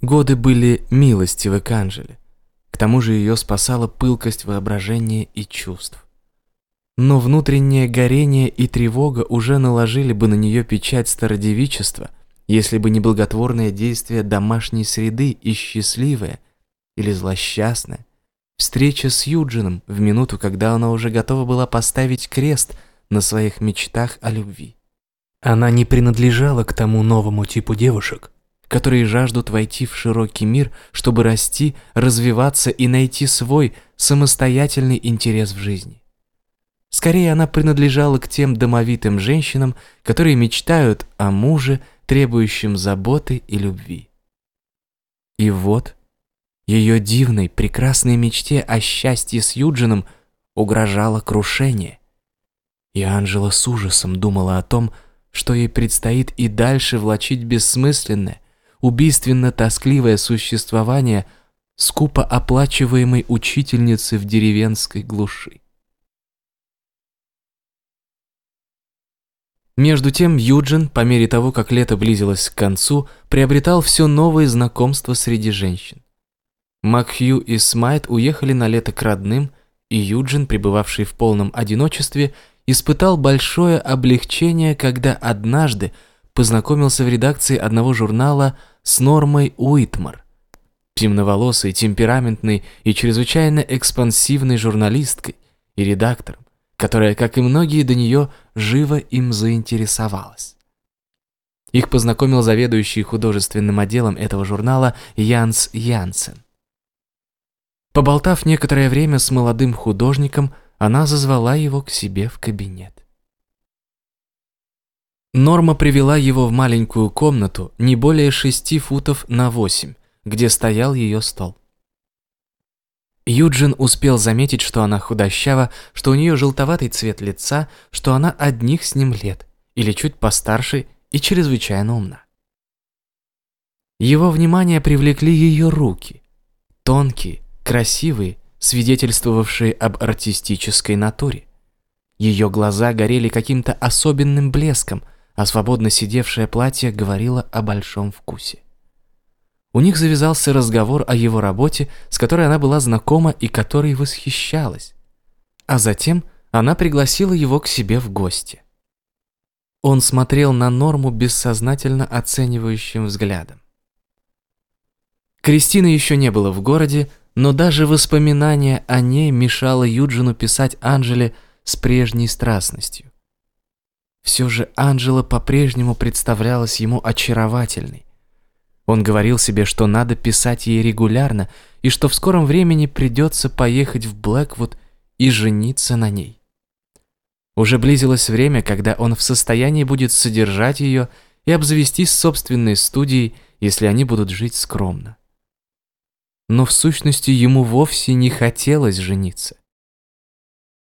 Годы были милостивы к Анжеле. К тому же ее спасала пылкость воображения и чувств. Но внутреннее горение и тревога уже наложили бы на нее печать стародевичества, если бы не благотворное действие домашней среды и счастливое или злосчастное встреча с Юджином в минуту, когда она уже готова была поставить крест на своих мечтах о любви. Она не принадлежала к тому новому типу девушек, которые жаждут войти в широкий мир, чтобы расти, развиваться и найти свой самостоятельный интерес в жизни. Скорее, она принадлежала к тем домовитым женщинам, которые мечтают о муже, требующем заботы и любви. И вот, ее дивной, прекрасной мечте о счастье с Юджином угрожало крушение. И Анжела с ужасом думала о том, что ей предстоит и дальше влачить бессмысленное, убийственно-тоскливое существование скупо оплачиваемой учительницы в деревенской глуши. Между тем Юджин, по мере того, как лето близилось к концу, приобретал все новые знакомства среди женщин. Макхью и Смайт уехали на лето к родным, и Юджин, пребывавший в полном одиночестве, испытал большое облегчение, когда однажды познакомился в редакции одного журнала с Нормой Уитмар, темноволосой, темпераментной и чрезвычайно экспансивной журналисткой и редактором которая, как и многие до нее, живо им заинтересовалась. Их познакомил заведующий художественным отделом этого журнала Янс Янсен. Поболтав некоторое время с молодым художником, она зазвала его к себе в кабинет. Норма привела его в маленькую комнату, не более шести футов на восемь, где стоял ее стол. Юджин успел заметить, что она худощава, что у нее желтоватый цвет лица, что она одних с ним лет, или чуть постарше и чрезвычайно умна. Его внимание привлекли ее руки. Тонкие, красивые, свидетельствовавшие об артистической натуре. Ее глаза горели каким-то особенным блеском, а свободно сидевшее платье говорило о большом вкусе. У них завязался разговор о его работе, с которой она была знакома и которой восхищалась. А затем она пригласила его к себе в гости. Он смотрел на Норму бессознательно оценивающим взглядом. Кристины еще не было в городе, но даже воспоминание о ней мешало Юджину писать Анжеле с прежней страстностью. Все же Анжела по-прежнему представлялась ему очаровательной, он говорил себе, что надо писать ей регулярно и что в скором времени придется поехать в Блэквуд и жениться на ней. Уже близилось время, когда он в состоянии будет содержать ее и обзавестись собственной студией, если они будут жить скромно. Но в сущности ему вовсе не хотелось жениться.